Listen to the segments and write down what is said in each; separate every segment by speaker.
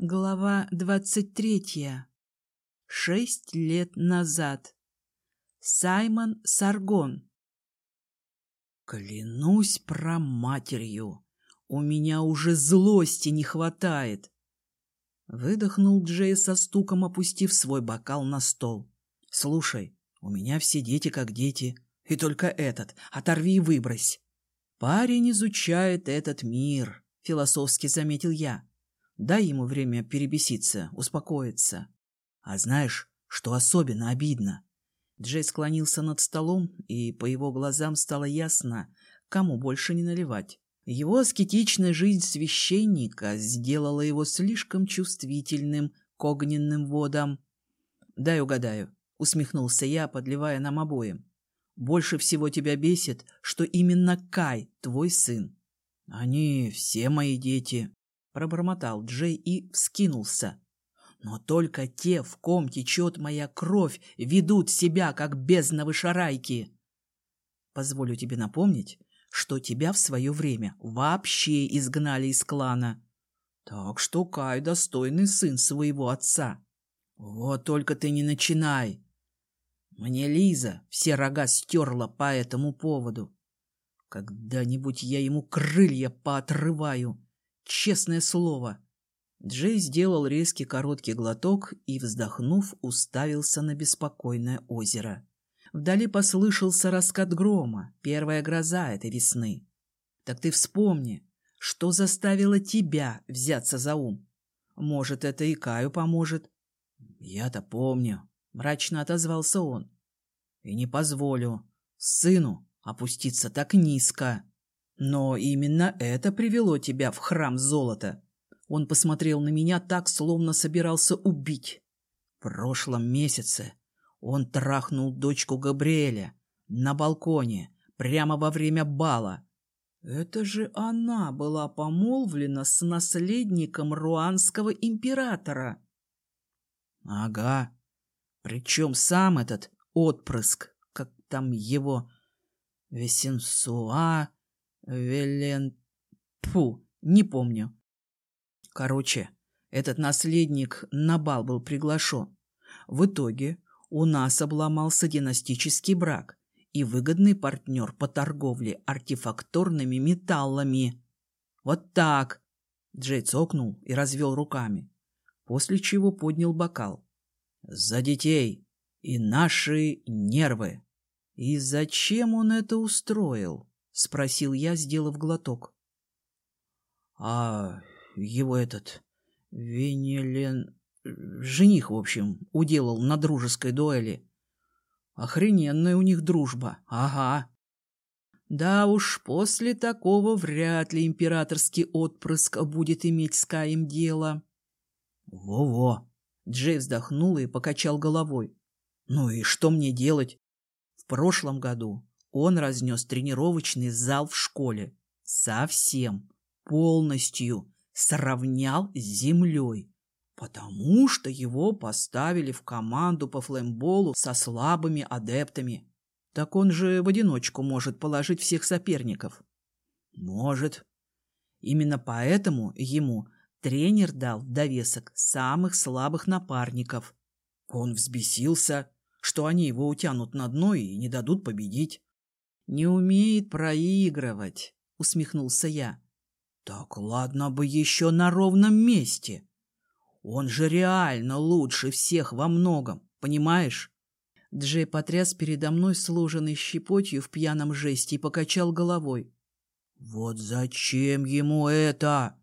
Speaker 1: Глава двадцать третья. Шесть лет назад. Саймон Саргон. Клянусь про матерью, у меня уже злости не хватает. Выдохнул Джей со стуком, опустив свой бокал на стол. Слушай, у меня все дети как дети, и только этот, оторви и выбрось. Парень изучает этот мир, философски заметил я. Дай ему время перебеситься, успокоиться. А знаешь, что особенно обидно? Джей склонился над столом, и по его глазам стало ясно, кому больше не наливать. Его аскетичная жизнь священника сделала его слишком чувствительным к огненным водам. «Дай угадаю», — усмехнулся я, подливая нам обоим. «Больше всего тебя бесит, что именно Кай твой сын». «Они все мои дети», пробормотал Джей и вскинулся. Но только те, в ком течет моя кровь, ведут себя, как бездновы шарайки. Позволю тебе напомнить, что тебя в свое время вообще изгнали из клана. Так что Кай достойный сын своего отца. Вот только ты не начинай. Мне Лиза все рога стерла по этому поводу. Когда-нибудь я ему крылья поотрываю. Честное слово. Джей сделал резкий короткий глоток и, вздохнув, уставился на беспокойное озеро. Вдали послышался раскат грома, первая гроза этой весны. Так ты вспомни, что заставило тебя взяться за ум. Может, это и Каю поможет. Я-то помню, мрачно отозвался он. И не позволю сыну опуститься так низко. Но именно это привело тебя в храм золота. Он посмотрел на меня так, словно собирался убить. В прошлом месяце он трахнул дочку Габриэля на балконе, прямо во время бала. Это же она была помолвлена с наследником руанского императора. Ага. Причем сам этот отпрыск, как там его, Весенсуа, Велен... Фу, не помню. Короче, этот наследник на бал был приглашен. В итоге у нас обломался династический брак и выгодный партнер по торговле артефакторными металлами. Вот так. Джей цокнул и развел руками, после чего поднял бокал. За детей и наши нервы. И зачем он это устроил? — спросил я, сделав глоток. — А его этот... Венелен... Жених, в общем, уделал на дружеской дуэли. Охрененная у них дружба, ага. Да уж, после такого вряд ли императорский отпрыск будет иметь с Каем дело. Во-во. Джей вздохнул и покачал головой. Ну и что мне делать? В прошлом году он разнес тренировочный зал в школе. Совсем, полностью сравнял с землей. Потому что его поставили в команду по флеймболу со слабыми адептами. Так он же в одиночку может положить всех соперников. Может. Именно поэтому ему тренер дал в довесок самых слабых напарников. Он взбесился, что они его утянут на дно и не дадут победить. «Не умеет проигрывать», — усмехнулся я. «Так ладно бы еще на ровном месте. Он же реально лучше всех во многом, понимаешь?» Джей потряс передо мной сложенной щепотью в пьяном жесте и покачал головой. «Вот зачем ему это?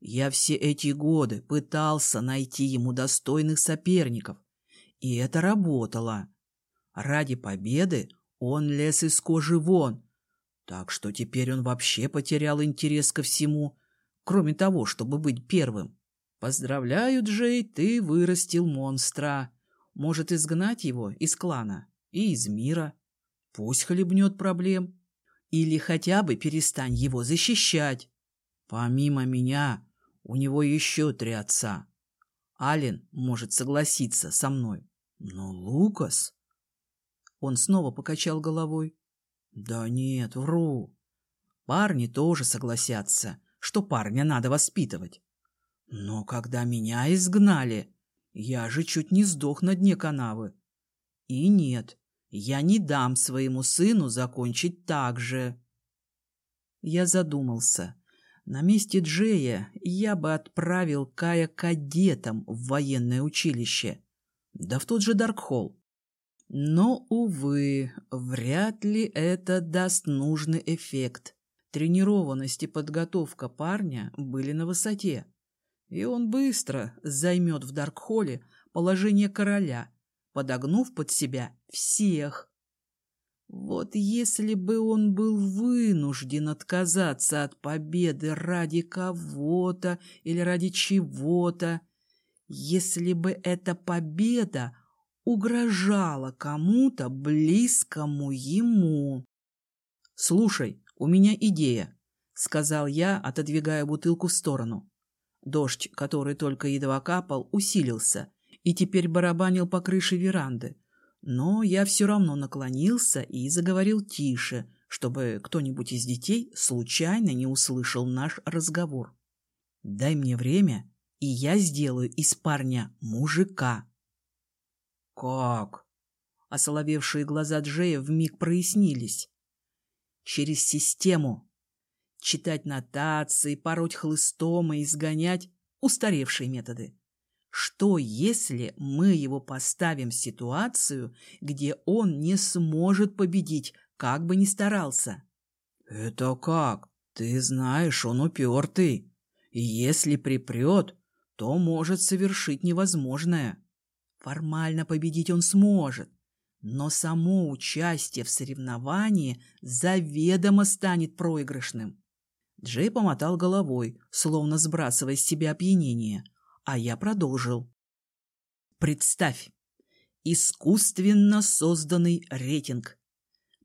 Speaker 1: Я все эти годы пытался найти ему достойных соперников, и это работало. Ради победы он лез из кожи вон. Так что теперь он вообще потерял интерес ко всему, кроме того, чтобы быть первым. Поздравляю, Джей, ты вырастил монстра. Может, изгнать его из клана и из мира. Пусть хлебнет проблем. Или хотя бы перестань его защищать. Помимо меня, у него еще три отца. Ален может согласиться со мной. Но Лукас... Он снова покачал головой. Да нет, вру. Парни тоже согласятся, что парня надо воспитывать. Но когда меня изгнали, я же чуть не сдох на дне канавы. И нет, я не дам своему сыну закончить так же. Я задумался. На месте Джея я бы отправил Кая кадетом в военное училище. Да в тот же Даркхолл. Но, увы, вряд ли это даст нужный эффект. Тренированность и подготовка парня были на высоте. И он быстро займет в Даркхолле положение короля, подогнув под себя всех. Вот если бы он был вынужден отказаться от победы ради кого-то или ради чего-то, если бы эта победа угрожала кому-то близкому ему. «Слушай, у меня идея», — сказал я, отодвигая бутылку в сторону. Дождь, который только едва капал, усилился и теперь барабанил по крыше веранды. Но я все равно наклонился и заговорил тише, чтобы кто-нибудь из детей случайно не услышал наш разговор. «Дай мне время, и я сделаю из парня мужика». «Как?» Осоловевшие глаза Джея вмиг прояснились. «Через систему. Читать нотации, пороть хлыстом и изгонять — устаревшие методы. Что, если мы его поставим в ситуацию, где он не сможет победить, как бы ни старался? Это как? Ты знаешь, он упертый. И если припрет, то может совершить невозможное. Формально победить он сможет, но само участие в соревновании заведомо станет проигрышным. Джей помотал головой, словно сбрасывая с себя опьянение. А я продолжил. Представь, искусственно созданный рейтинг.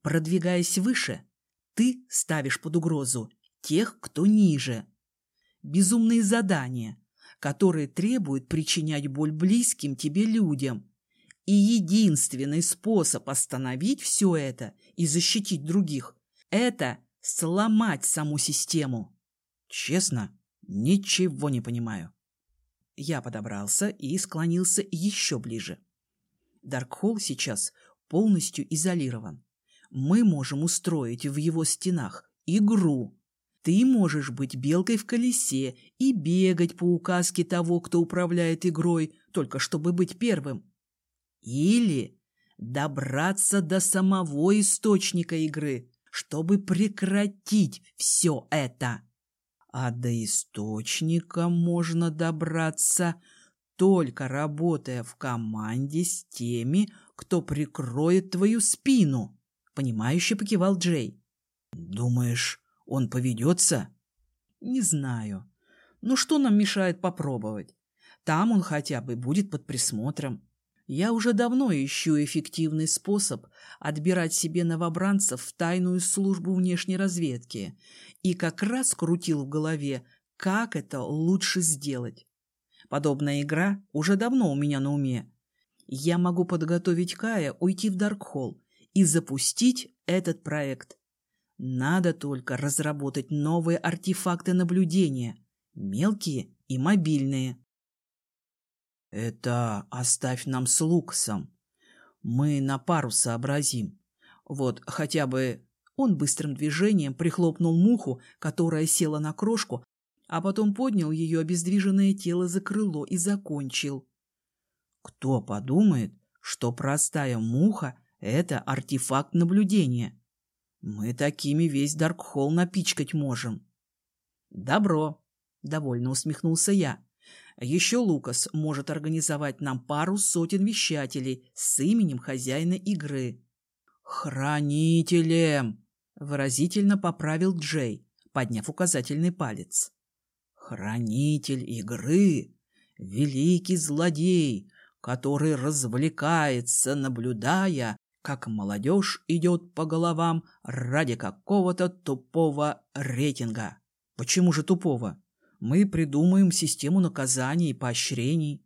Speaker 1: Продвигаясь выше, ты ставишь под угрозу тех, кто ниже. Безумные задания, которые требуют причинять боль близким тебе людям. И единственный способ остановить все это и защитить других – это сломать саму систему. Честно, ничего не понимаю. Я подобрался и склонился еще ближе. Даркхолл сейчас полностью изолирован. Мы можем устроить в его стенах игру. Ты можешь быть белкой в колесе и бегать по указке того, кто управляет игрой, только чтобы быть первым. Или добраться до самого источника игры, чтобы прекратить все это. А до источника можно добраться, только работая в команде с теми, кто прикроет твою спину. Понимающе покивал Джей. Думаешь, он поведется? Не знаю. Ну что нам мешает попробовать? Там он хотя бы будет под присмотром. Я уже давно ищу эффективный способ отбирать себе новобранцев в тайную службу внешней разведки и как раз крутил в голове, как это лучше сделать. Подобная игра уже давно у меня на уме. Я могу подготовить Кая уйти в Даркхолл и запустить этот проект. Надо только разработать новые артефакты наблюдения, мелкие и мобильные. Это оставь нам с Лукасом. Мы на пару сообразим. Вот хотя бы он быстрым движением прихлопнул муху, которая села на крошку, а потом поднял ее обездвиженное тело за крыло и закончил. Кто подумает, что простая муха — это артефакт наблюдения? Мы такими весь Даркхолл напичкать можем. Добро, — довольно усмехнулся я. Еще Лукас может организовать нам пару сотен вещателей с именем хозяина игры. «Хранителем!» — выразительно поправил Джей, подняв указательный палец. «Хранитель игры! Великий злодей, который развлекается, наблюдая, как молодежь идет по головам ради какого-то тупого рейтинга. Почему же тупого? Мы придумаем систему наказаний и поощрений.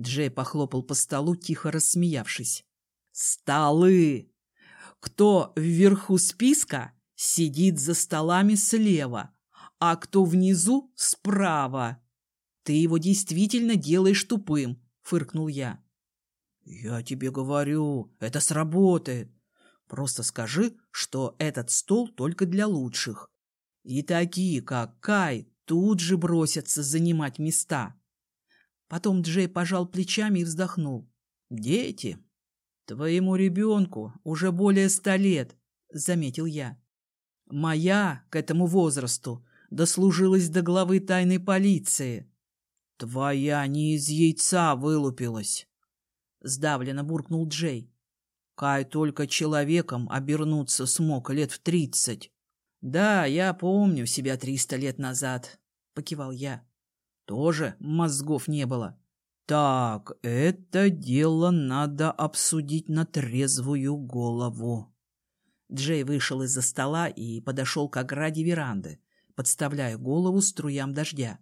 Speaker 1: Джей похлопал по столу, тихо рассмеявшись. Столы! Кто вверху списка, сидит за столами слева, а кто внизу справа. Ты его действительно делаешь тупым, фыркнул я. Я тебе говорю, это сработает. Просто скажи, что этот стол только для лучших. И такие, как Кай, тут же бросятся занимать места. Потом Джей пожал плечами и вздохнул. Дети. Твоему ребенку уже более ста лет, заметил я. Моя к этому возрасту дослужилась до главы тайной полиции. Твоя не из яйца вылупилась. Сдавленно буркнул Джей. Кай только человеком обернуться смог лет в тридцать. Да, я помню себя триста лет назад, покивал я. Тоже мозгов не было. Так, это дело надо обсудить на трезвую голову. Джей вышел из-за стола и подошел к ограде веранды, подставляя голову струям дождя.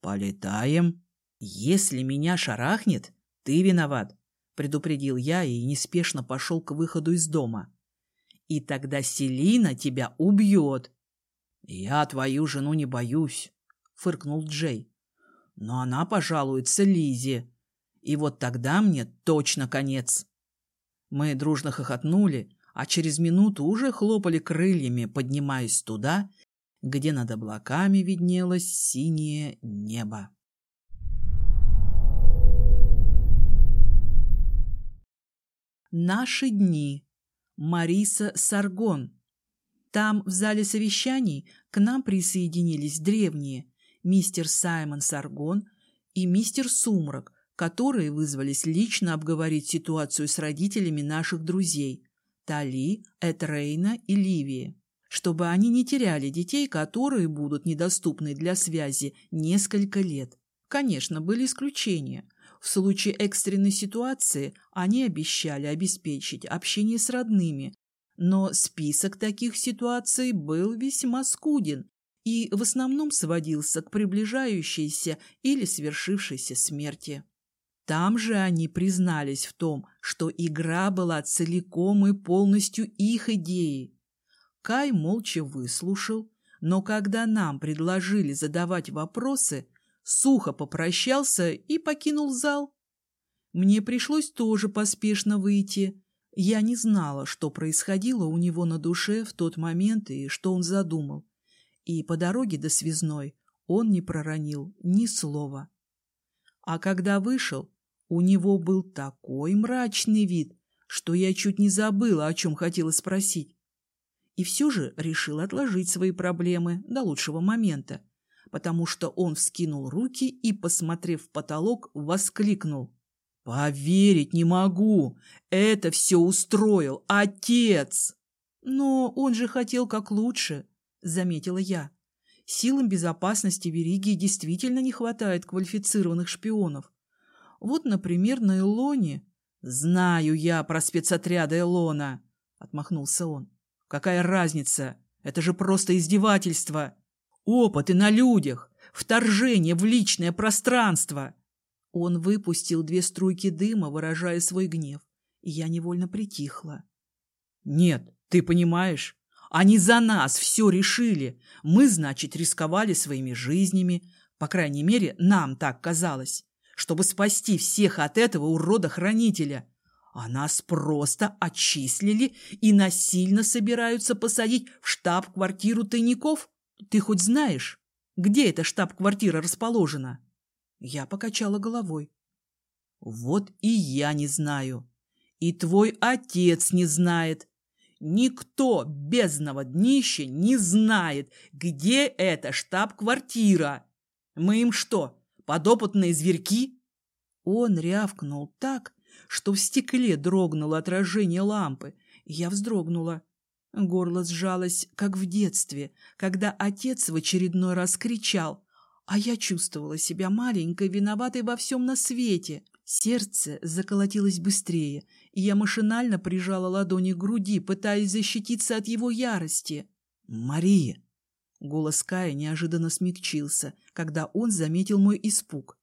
Speaker 1: «Полетаем?» «Если меня шарахнет, ты виноват», — предупредил я и неспешно пошел к выходу из дома. «И тогда Селина тебя убьет». «Я твою жену не боюсь», — фыркнул Джей. «Но она пожалуется Лизе, и вот тогда мне точно конец». Мы дружно хохотнули, а через минуту уже хлопали крыльями, поднимаясь туда, где над облаками виднелось синее небо. Наши дни. Мариса Саргон. Там, в зале совещаний, к нам присоединились древние мистер Саймон Саргон и мистер Сумрак, которые вызвались лично обговорить ситуацию с родителями наших друзей, Тали, Этрейна и Ливии, чтобы они не теряли детей, которые будут недоступны для связи несколько лет. Конечно, были исключения. В случае экстренной ситуации они обещали обеспечить общение с родными, но список таких ситуаций был весьма скуден и в основном сводился к приближающейся или свершившейся смерти. Там же они признались в том, что игра была целиком и полностью их идеей. Кай молча выслушал, но когда нам предложили задавать вопросы, сухо попрощался и покинул зал. Мне пришлось тоже поспешно выйти. Я не знала, что происходило у него на душе в тот момент и что он задумал. И по дороге до связной он не проронил ни слова. А когда вышел, у него был такой мрачный вид, что я чуть не забыла, о чем хотела спросить. И все же решил отложить свои проблемы до лучшего момента, потому что он вскинул руки и, посмотрев в потолок, воскликнул. «Поверить не могу! Это все устроил отец!» «Но он же хотел как лучше», — заметила я. «Силам безопасности Вериги действительно не хватает квалифицированных шпионов. Вот, например, на Илоне. Знаю я про спецотряды Илона, отмахнулся он. Какая разница? Это же просто издевательство. Опыты на людях, вторжение в личное пространство. Он выпустил две струйки дыма, выражая свой гнев, и я невольно притихла. Нет, ты понимаешь, они за нас все решили. Мы, значит, рисковали своими жизнями. По крайней мере, нам так казалось чтобы спасти всех от этого урода-хранителя. А нас просто отчислили и насильно собираются посадить в штаб-квартиру тайников. Ты хоть знаешь, где эта штаб-квартира расположена? Я покачала головой. Вот и я не знаю. И твой отец не знает. Никто бездного днища не знает, где эта штаб-квартира. Мы им что, подопытные зверьки?» Он рявкнул так, что в стекле дрогнуло отражение лампы, я вздрогнула. Горло сжалось, как в детстве, когда отец в очередной раз кричал, а я чувствовала себя маленькой, виноватой во всем на свете. Сердце заколотилось быстрее, и я машинально прижала ладони к груди, пытаясь защититься от его ярости. «Мария!» Голос Кая неожиданно смягчился, когда он заметил мой испуг.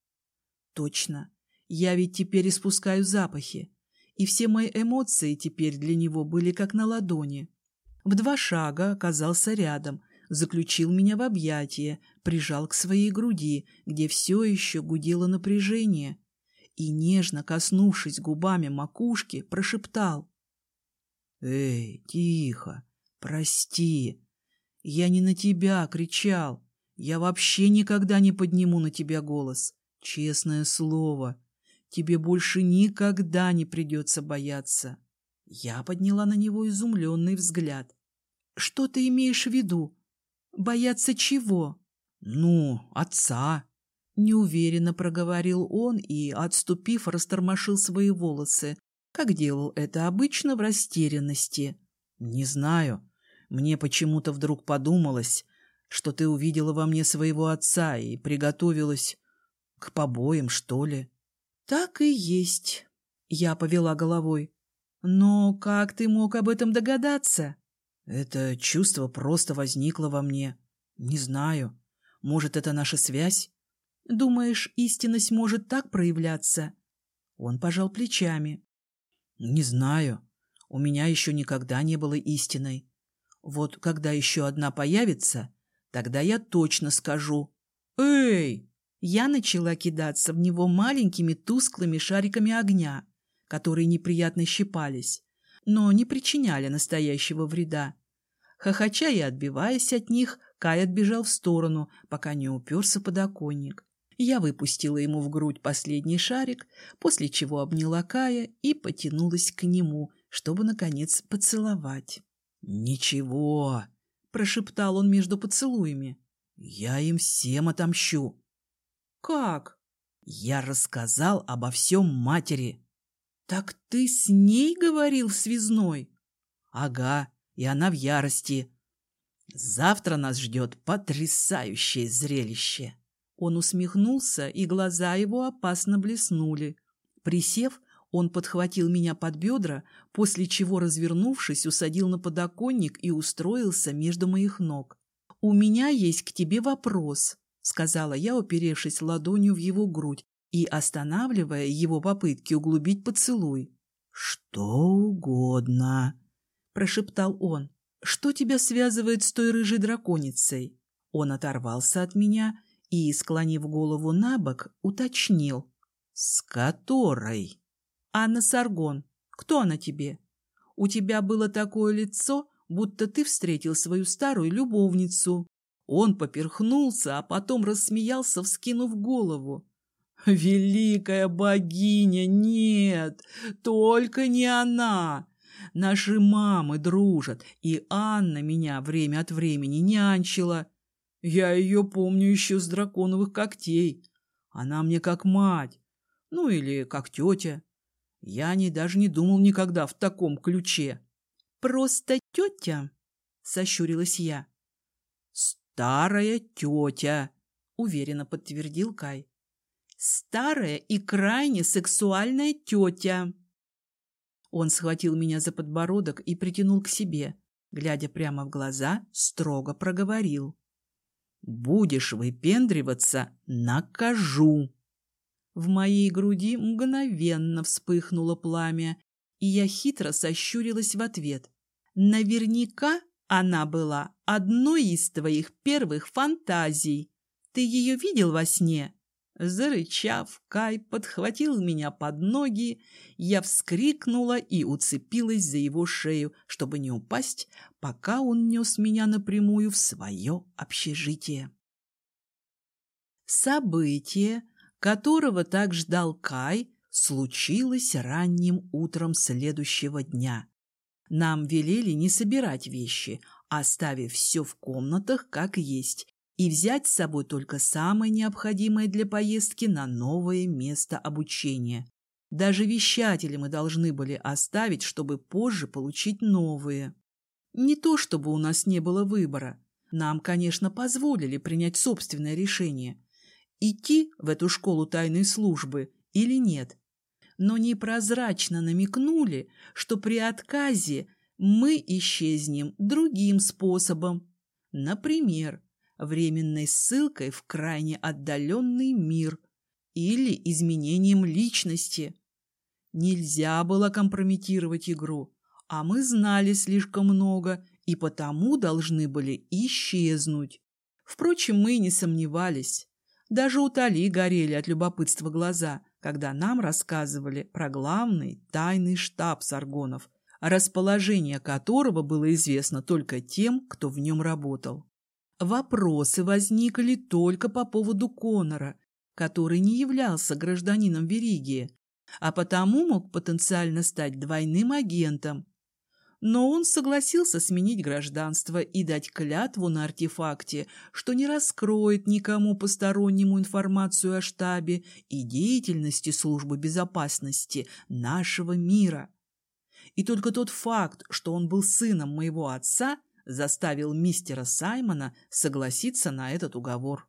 Speaker 1: Точно, я ведь теперь испускаю запахи, и все мои эмоции теперь для него были как на ладони. В два шага оказался рядом, заключил меня в объятия, прижал к своей груди, где все еще гудело напряжение, и, нежно коснувшись губами макушки, прошептал. «Эй, тихо, прости, я не на тебя кричал, я вообще никогда не подниму на тебя голос, честное слово, тебе больше никогда не придется бояться». Я подняла на него изумленный взгляд. «Что ты имеешь в виду? Бояться чего?» «Ну, отца», — неуверенно проговорил он и, отступив, растормошил свои волосы, как делал это обычно в растерянности. «Не знаю. Мне почему-то вдруг подумалось, что ты увидела во мне своего отца и приготовилась к побоям, что ли». «Так и есть», — я повела головой. «Но как ты мог об этом догадаться?» «Это чувство просто возникло во мне. Не знаю. Может, это наша связь?» «Думаешь, истинность может так проявляться?» Он пожал плечами. «Не знаю. У меня еще никогда не было истиной. Вот когда еще одна появится, тогда я точно скажу. Эй!» Я начала кидаться в него маленькими тусклыми шариками огня которые неприятно щипались, но не причиняли настоящего вреда. Хохоча и отбиваясь от них, Кай отбежал в сторону, пока не уперся подоконник. Я выпустила ему в грудь последний шарик, после чего обняла Кая и потянулась к нему, чтобы, наконец, поцеловать. «Ничего», — прошептал он между поцелуями. «Я им всем отомщу». «Как?» «Я рассказал обо всем матери». «Так ты с ней говорил, связной?» «Ага, и она в ярости. Завтра нас ждет потрясающее зрелище». Он усмехнулся, и глаза его опасно блеснули. Присев, он подхватил меня под бедра, после чего, развернувшись, усадил на подоконник и устроился между моих ног. «У меня есть к тебе вопрос», — сказала я, уперевшись ладонью в его грудь и останавливая его попытки углубить поцелуй. «Что угодно», — прошептал он. «Что тебя связывает с той рыжей драконицей?» Он оторвался от меня и, склонив голову на бок, уточнил. «С которой?» «Анна Саргон. Кто она тебе? У тебя было такое лицо, будто ты встретил свою старую любовницу». Он поперхнулся, а потом рассмеялся, вскинув голову. Великая богиня, нет, только не она. Наши мамы дружат, и Анна меня время от времени нянчила. Я ее помню еще с драконовых когтей. Она мне как мать, ну или как тетя. Я не даже не думал никогда в таком ключе. Просто тетя, сощурилась я. Старая тетя, уверенно подтвердил Кай старая и крайне сексуальная тетя. Он схватил меня за подбородок и притянул к себе, глядя прямо в глаза, строго проговорил. «Будешь выпендриваться, накажу!» В моей груди мгновенно вспыхнуло пламя, и я хитро сощурилась в ответ. «Наверняка она была одной из твоих первых фантазий. Ты ее видел во сне?» Зарычав, Кай подхватил меня под ноги, я вскрикнула и уцепилась за его шею, чтобы не упасть, пока он нес меня напрямую в свое общежитие. Событие, которого так ждал Кай, случилось ранним утром следующего дня. Нам велели не собирать вещи, оставив все в комнатах как есть, и взять с собой только самое необходимое для поездки на новое место обучения. Даже вещатели мы должны были оставить, чтобы позже получить новые. Не то чтобы у нас не было выбора. Нам, конечно, позволили принять собственное решение – идти в эту школу тайной службы или нет. Но непрозрачно намекнули, что при отказе мы исчезнем другим способом. Например, временной ссылкой в крайне отдаленный мир или изменением личности. Нельзя было компрометировать игру, а мы знали слишком много и потому должны были исчезнуть. Впрочем, мы не сомневались. Даже у Тали горели от любопытства глаза, когда нам рассказывали про главный тайный штаб Саргонов, расположение которого было известно только тем, кто в нем работал. Вопросы возникли только по поводу Конора, который не являлся гражданином Веригии, а потому мог потенциально стать двойным агентом. Но он согласился сменить гражданство и дать клятву на артефакте, что не раскроет никому постороннему информацию о штабе и деятельности службы безопасности нашего мира. И только тот факт, что он был сыном моего отца, заставил мистера Саймона согласиться на этот уговор.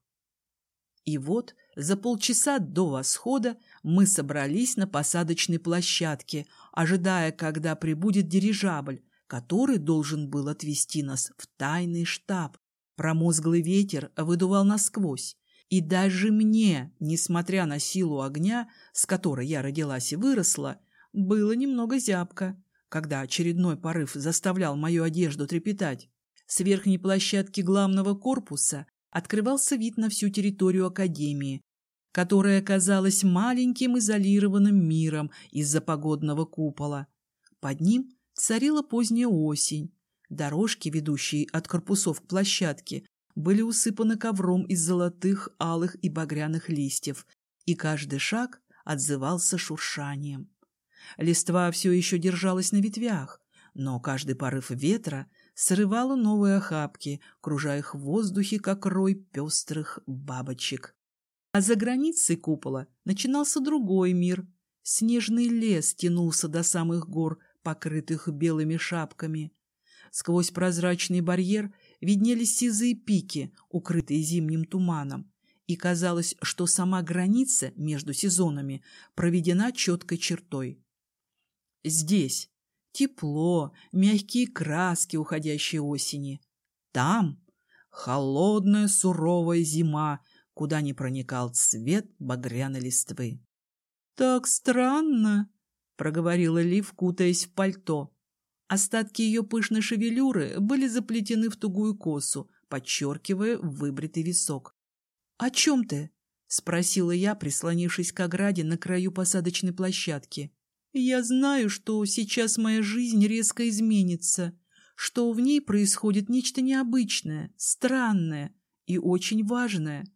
Speaker 1: И вот за полчаса до восхода мы собрались на посадочной площадке, ожидая, когда прибудет дирижабль, который должен был отвезти нас в тайный штаб. Промозглый ветер выдувал насквозь, и даже мне, несмотря на силу огня, с которой я родилась и выросла, было немного зябко, когда очередной порыв заставлял мою одежду трепетать. С верхней площадки главного корпуса открывался вид на всю территорию Академии, которая казалась маленьким изолированным миром из-за погодного купола. Под ним царила поздняя осень. Дорожки, ведущие от корпусов к площадке, были усыпаны ковром из золотых, алых и багряных листьев, и каждый шаг отзывался шуршанием. Листва все еще держалась на ветвях, но каждый порыв ветра срывала новые охапки, кружая их в воздухе, как рой пестрых бабочек. А за границей купола начинался другой мир. Снежный лес тянулся до самых гор, покрытых белыми шапками. Сквозь прозрачный барьер виднелись сизые пики, укрытые зимним туманом, и казалось, что сама граница между сезонами проведена четкой чертой. Здесь тепло, мягкие краски уходящей осени. Там холодная суровая зима, куда не проникал цвет багряной листвы. — Так странно, — проговорила Лив, кутаясь в пальто. Остатки ее пышной шевелюры были заплетены в тугую косу, подчеркивая выбритый висок. — О чем ты? — спросила я, прислонившись к ограде на краю посадочной площадки. — Я знаю, что сейчас моя жизнь резко изменится, что в ней происходит нечто необычное, странное и очень важное.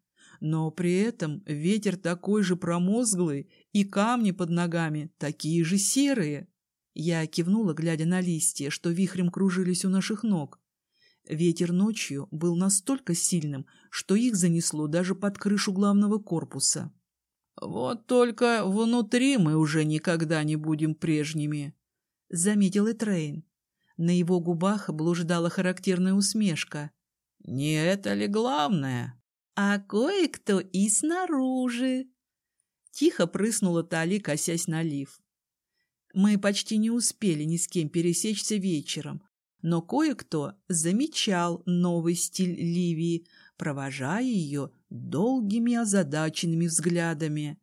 Speaker 1: Но при этом ветер такой же промозглый, и камни под ногами такие же серые. Я кивнула, глядя на листья, что вихрем кружились у наших ног. Ветер ночью был настолько сильным, что их занесло даже под крышу главного корпуса. «Вот только внутри мы уже никогда не будем прежними», — заметил Этрейн. На его губах блуждала характерная усмешка. «Не это ли главное?» а кое-кто и снаружи. Тихо прыснула Тали, косясь на лиф. Мы почти не успели ни с кем пересечься вечером, но кое-кто замечал новый стиль Ливии, провожая ее долгими озадаченными взглядами.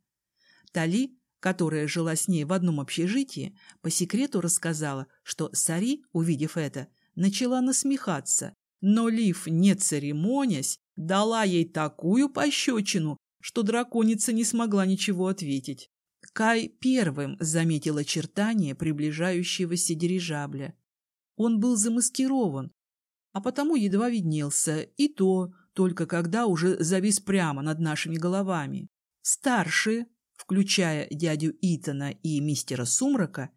Speaker 1: Тали, которая жила с ней в одном общежитии, по секрету рассказала, что Сари, увидев это, начала насмехаться, но Лив, не церемонясь, дала ей такую пощечину, что драконица не смогла ничего ответить. Кай первым заметил очертания приближающегося дирижабля. Он был замаскирован, а потому едва виднелся, и то только когда уже завис прямо над нашими головами. Старшие, включая дядю Итана и мистера Сумрака,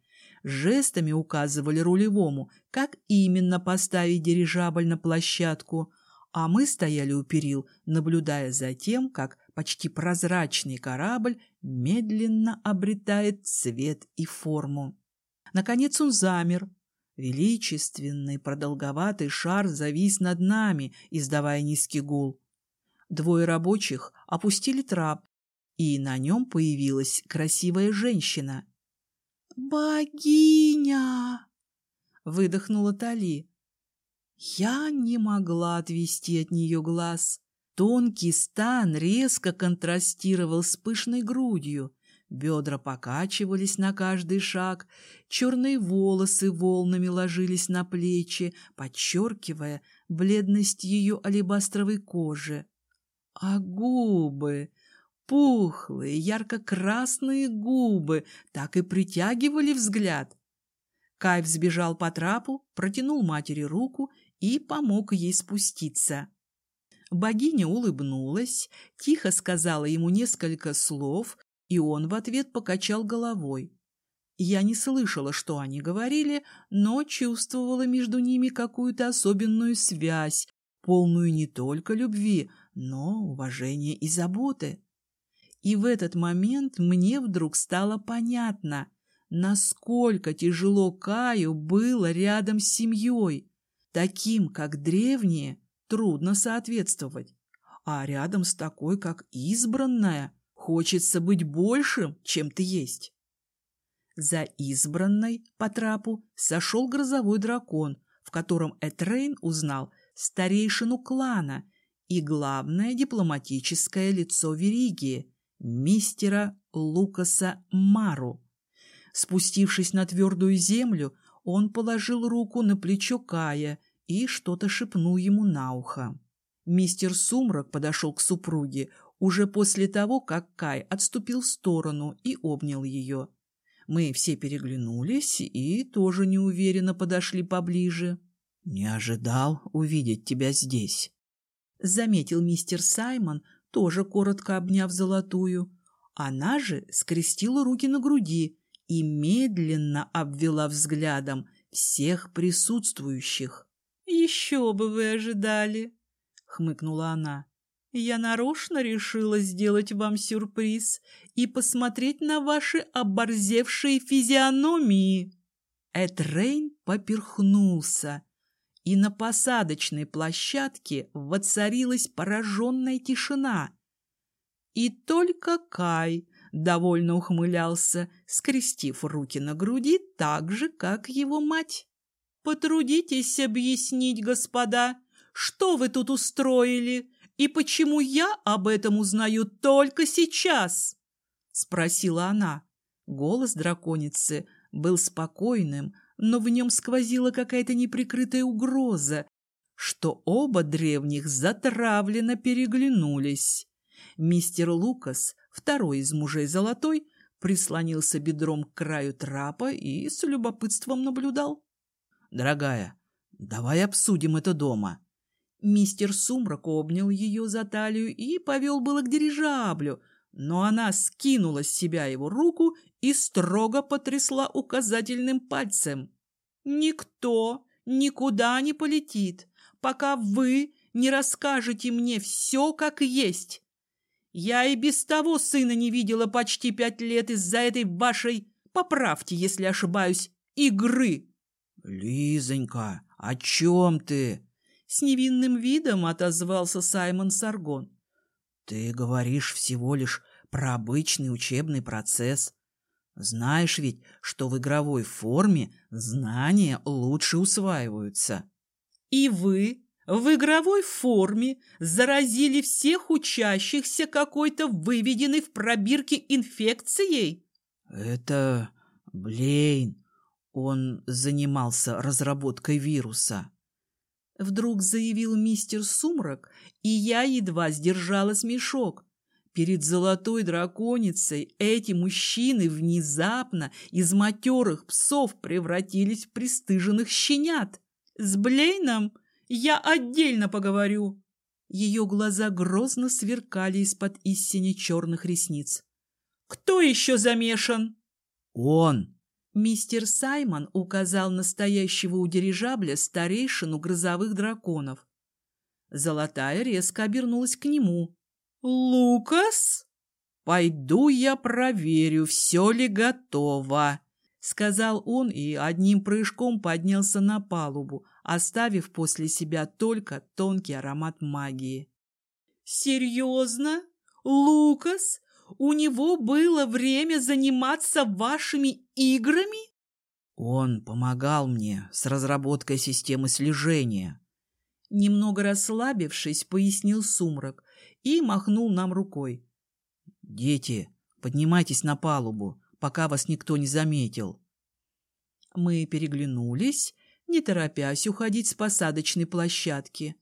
Speaker 1: жестами указывали рулевому, как именно поставить дирижабль на площадку, а мы стояли у перил, наблюдая за тем, как почти прозрачный корабль медленно обретает цвет и форму. Наконец он замер. Величественный продолговатый шар завис над нами, издавая низкий гул. Двое рабочих опустили трап, и на нем появилась красивая женщина. «Богиня!» — выдохнула Тали. Я не могла отвести от нее глаз. Тонкий стан резко контрастировал с пышной грудью, Бедра покачивались на каждый шаг, черные волосы волнами ложились на плечи, подчеркивая бледность ее алебастровой кожи. А губы, пухлые, ярко-красные губы, так и притягивали взгляд. Кайф сбежал по трапу, протянул матери руку и помог ей спуститься. Богиня улыбнулась, тихо сказала ему несколько слов, и он в ответ покачал головой. Я не слышала, что они говорили, но чувствовала между ними какую-то особенную связь, полную не только любви, но уважения и заботы. И в этот момент мне вдруг стало понятно, насколько тяжело Каю было рядом с семьей. Таким, как древние, трудно соответствовать. А рядом с такой, как избранная, хочется быть большим, чем ты есть. За избранной по трапу сошел грозовой дракон, в котором Этрейн узнал старейшину клана и главное дипломатическое лицо Веригии, мистера Лукаса Мару. Спустившись на твердую землю, он положил руку на плечо Кая и что-то шепнул ему на ухо. Мистер Сумрак подошел к супруге уже после того, как Кай отступил в сторону и обнял ее. Мы все переглянулись и тоже неуверенно подошли поближе. «Не ожидал увидеть тебя здесь», — заметил мистер Саймон, тоже коротко обняв золотую. Она же скрестила руки на груди и медленно обвела взглядом всех присутствующих. «Еще бы вы ожидали!» — хмыкнула она. «Я нарочно решила сделать вам сюрприз и посмотреть на ваши оборзевшие физиономии!» Эдрейн поперхнулся, и на посадочной площадке воцарилась пораженная тишина. И только Кай довольно ухмылялся, скрестив руки на груди так же, как его мать. «Потрудитесь объяснить, господа, что вы тут устроили и почему я об этом узнаю только сейчас?» — спросила она. Голос драконицы был спокойным, но в нем сквозила какая-то неприкрытая угроза, что оба древних затравленно переглянулись. Мистер Лукас, второй из мужей Золотой, прислонился бедром к краю трапа и с любопытством наблюдал. «Дорогая, давай обсудим это дома». Мистер Сумрак обнял ее за талию и повел было к дирижаблю, но она скинула с себя его руку и строго потрясла указательным пальцем. «Никто никуда не полетит, пока вы не расскажете мне все как есть. Я и без того сына не видела почти пять лет из-за этой вашей, поправьте, если ошибаюсь, игры». «Лизонька, о чем ты?» С невинным видом отозвался Саймон Саргон. «Ты говоришь всего лишь про обычный учебный процесс. Знаешь ведь, что в игровой форме знания лучше усваиваются». «И вы в игровой форме заразили всех учащихся какой-то выведенной в пробирке инфекцией?» «Это Блейн. Он занимался разработкой вируса». Вдруг заявил мистер Сумрак, и я едва сдержала смешок. Перед золотой драконицей эти мужчины внезапно из матерых псов превратились в пристыженных щенят. С Блейном я отдельно поговорю. Ее глаза грозно сверкали из-под истине черных ресниц. «Кто еще замешан?» «Он!» Мистер Саймон указал настоящего у дирижабля старейшину грозовых драконов. Золотая резко обернулась к нему. «Лукас?» «Пойду я проверю, все ли готово», — сказал он и одним прыжком поднялся на палубу, оставив после себя только тонкий аромат магии. «Серьезно? Лукас? У него было время заниматься вашими играми? Он помогал мне с разработкой системы слежения. Немного расслабившись, пояснил сумрак и махнул нам рукой. Дети, Поднимайтесь на палубу, пока вас никто не заметил. Мы переглянулись, не торопясь уходить с посадочной площадки.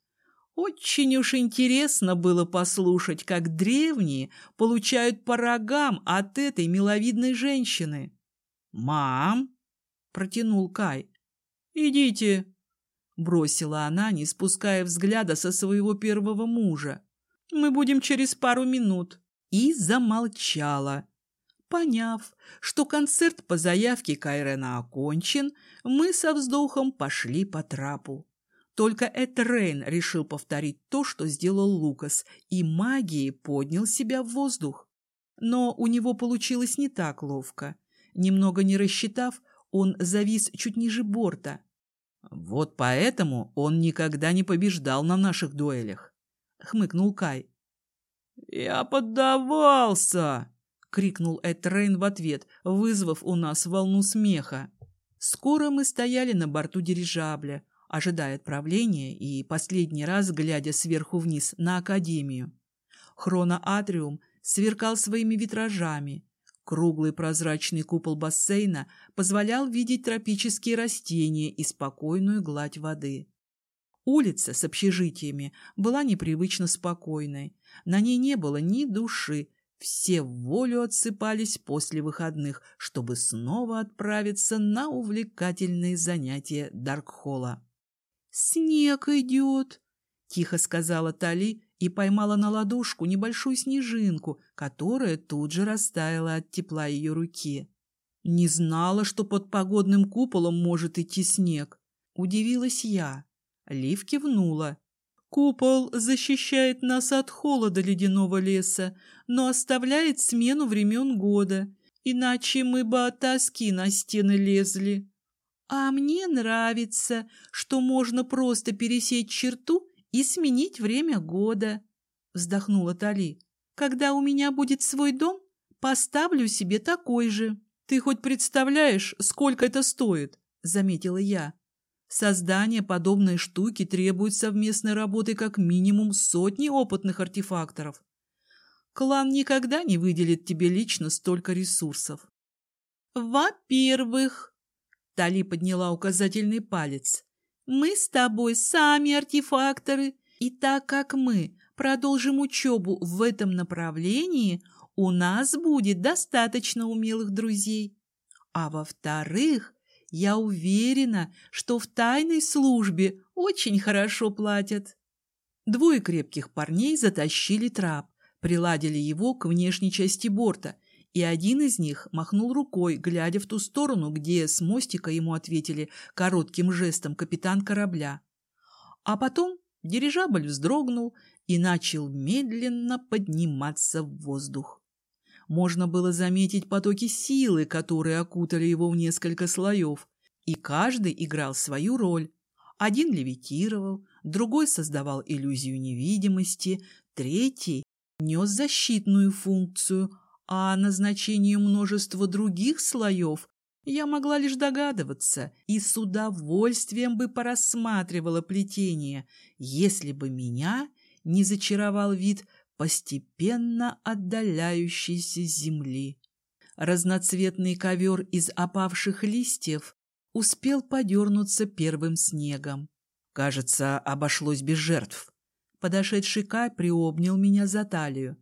Speaker 1: Очень уж интересно было послушать, как древние получают по рогам от этой миловидной женщины. «Мам!» — протянул Кай. «Идите!» — бросила она, не спуская взгляда со своего первого мужа. «Мы будем через пару минут». И замолчала. Поняв, что концерт по заявке Кайрена окончен, мы со вздохом пошли по трапу. Только Этрейн решил повторить то, что сделал Лукас, и магией поднял себя в воздух. Но у него получилось не так ловко. Немного не рассчитав, он завис чуть ниже борта. «Вот поэтому он никогда не побеждал на наших дуэлях», — хмыкнул Кай. «Я поддавался!» — крикнул Этрейн в ответ, вызвав у нас волну смеха. Скоро мы стояли на борту дирижабля, ожидая отправления и последний раз глядя сверху вниз на Академию. Хроноатриум сверкал своими витражами. Круглый прозрачный купол бассейна позволял видеть тропические растения и спокойную гладь воды. Улица с общежитиями была непривычно спокойной. На ней не было ни души. Все в волю отсыпались после выходных, чтобы снова отправиться на увлекательные занятия Даркхолла. «Снег идет!» — тихо сказала Тали и поймала на ладошку небольшую снежинку, которая тут же растаяла от тепла ее руки. Не знала, что под погодным куполом может идти снег. Удивилась я. Лив кивнула. Купол защищает нас от холода ледяного леса, но оставляет смену времен года, иначе мы бы от тоски на стены лезли. А мне нравится, что можно просто пересечь черту и сменить время года, вздохнула Тали. Когда у меня будет свой дом, поставлю себе такой же. Ты хоть представляешь, сколько это стоит? заметила я. Создание подобной штуки требует совместной работы как минимум сотни опытных артефакторов. Клан никогда не выделит тебе лично столько ресурсов. Во-первых, Тали подняла указательный палец, мы с тобой сами артефакторы, и так как мы продолжим учебу в этом направлении, у нас будет достаточно умелых друзей. А во-вторых, я уверена, что в тайной службе очень хорошо платят. Двое крепких парней затащили трап, приладили его к внешней части борта, и один из них махнул рукой, глядя в ту сторону, где с мостика ему ответили коротким жестом капитан корабля. А потом дирижабль вздрогнул и начал медленно подниматься в воздух. Можно было заметить потоки силы, которые окутали его в несколько слоев, и каждый играл свою роль. Один левитировал, другой создавал иллюзию невидимости, третий нес защитную функцию, а о назначении множества других слоев я могла лишь догадываться и с удовольствием бы порассматривала плетение, если бы меня не зачаровал вид постепенно отдаляющейся земли. Разноцветный ковер из опавших листьев успел подернуться первым снегом. Кажется, обошлось без жертв. Подошедший Кай приобнял меня за талию.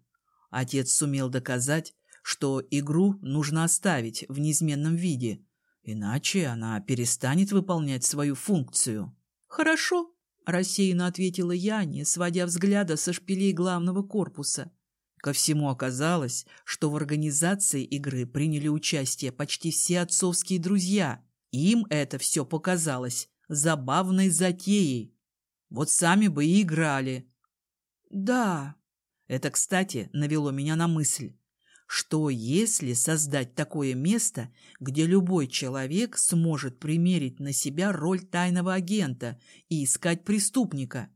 Speaker 1: Отец сумел доказать, что игру нужно оставить в неизменном виде, иначе она перестанет выполнять свою функцию. «Хорошо», — рассеянно ответила я, не сводя взгляда со шпилей главного корпуса. Ко всему оказалось, что в организации игры приняли участие почти все отцовские друзья. Им это все показалось забавной затеей. Вот сами бы и играли. Да, это, кстати, навело меня на мысль. Что если создать такое место, где любой человек сможет примерить на себя роль тайного агента и искать преступника?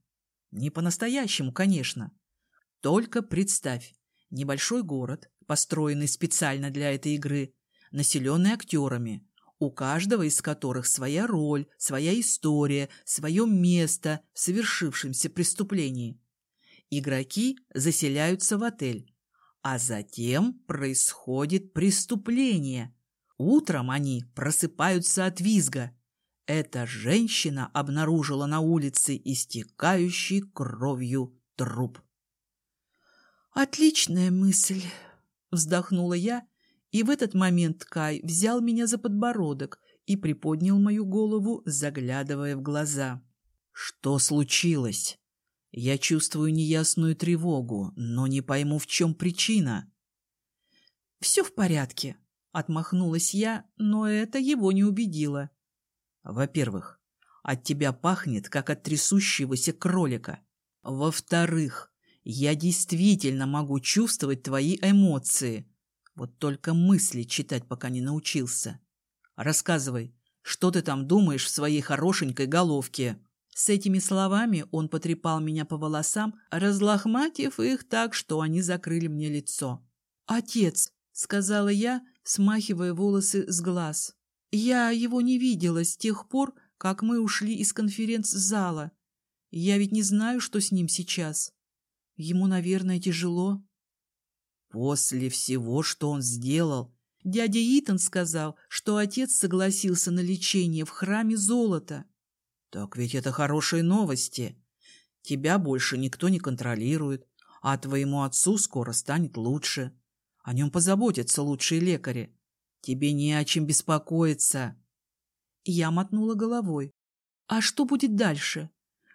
Speaker 1: Не по-настоящему, конечно. Только представь, небольшой город, построенный специально для этой игры, населенный актерами, у каждого из которых своя роль, своя история, свое место в совершившемся преступлении. Игроки заселяются в отель, А затем происходит преступление. Утром они просыпаются от визга. Эта женщина обнаружила на улице истекающий кровью труп. «Отличная мысль!» — вздохнула я, и в этот момент Кай взял меня за подбородок и приподнял мою голову, заглядывая в глаза. «Что случилось?» Я чувствую неясную тревогу, но не пойму, в чем причина. «Все в порядке», — отмахнулась я, но это его не убедило. «Во-первых, от тебя пахнет, как от трясущегося кролика. Во-вторых, я действительно могу чувствовать твои эмоции. Вот только мысли читать пока не научился. Рассказывай, что ты там думаешь в своей хорошенькой головке?» С этими словами он потрепал меня по волосам, разлохматив их так, что они закрыли мне лицо. «Отец», — сказала я, смахивая волосы с глаз. «Я его не видела с тех пор, как мы ушли из конференц-зала. Я ведь не знаю, что с ним сейчас. Ему, наверное, тяжело». После всего, что он сделал, дядя Итан сказал, что отец согласился на лечение в храме золота. Так ведь это хорошие новости. Тебя больше никто не контролирует, а твоему отцу скоро станет лучше. О нем позаботятся лучшие лекари. Тебе не о чем беспокоиться. Я мотнула головой. А что будет дальше?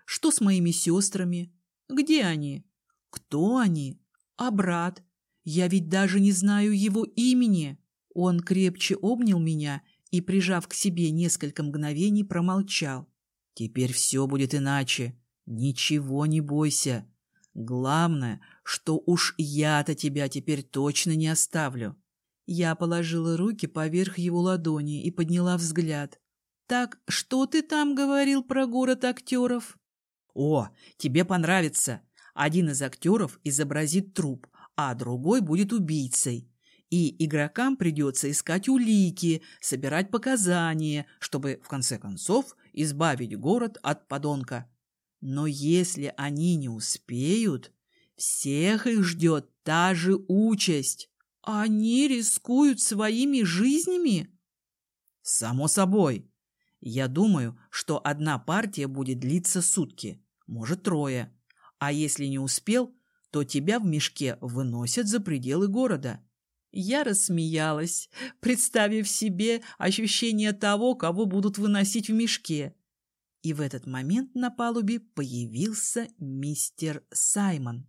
Speaker 1: Что с моими сестрами? Где они? Кто они? А брат? Я ведь даже не знаю его имени. Он крепче обнял меня и, прижав к себе несколько мгновений, промолчал. Теперь все будет иначе. Ничего не бойся. Главное, что уж я-то тебя теперь точно не оставлю. Я положила руки поверх его ладони и подняла взгляд. «Так, что ты там говорил про город актеров?» «О, тебе понравится. Один из актеров изобразит труп, а другой будет убийцей. И игрокам придется искать улики, собирать показания, чтобы, в конце концов, избавить город от подонка. Но если они не успеют, всех их ждет та же участь. Они рискуют своими жизнями? Само собой. Я думаю, что одна партия будет длиться сутки, может трое. А если не успел, то тебя в мешке выносят за пределы города. Я рассмеялась, представив себе ощущение того, кого будут выносить в мешке. И в этот момент на палубе появился мистер Саймон.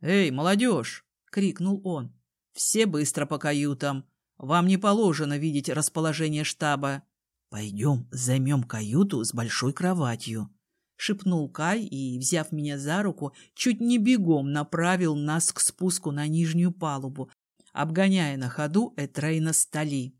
Speaker 1: «Эй, молодежь!» — крикнул он. «Все быстро по каютам. Вам не положено видеть расположение штаба. Пойдем займем каюту с большой кроватью», — шепнул Кай и, взяв меня за руку, чуть не бегом направил нас к спуску на нижнюю палубу, обгоняя на ходу Этрейна Стали.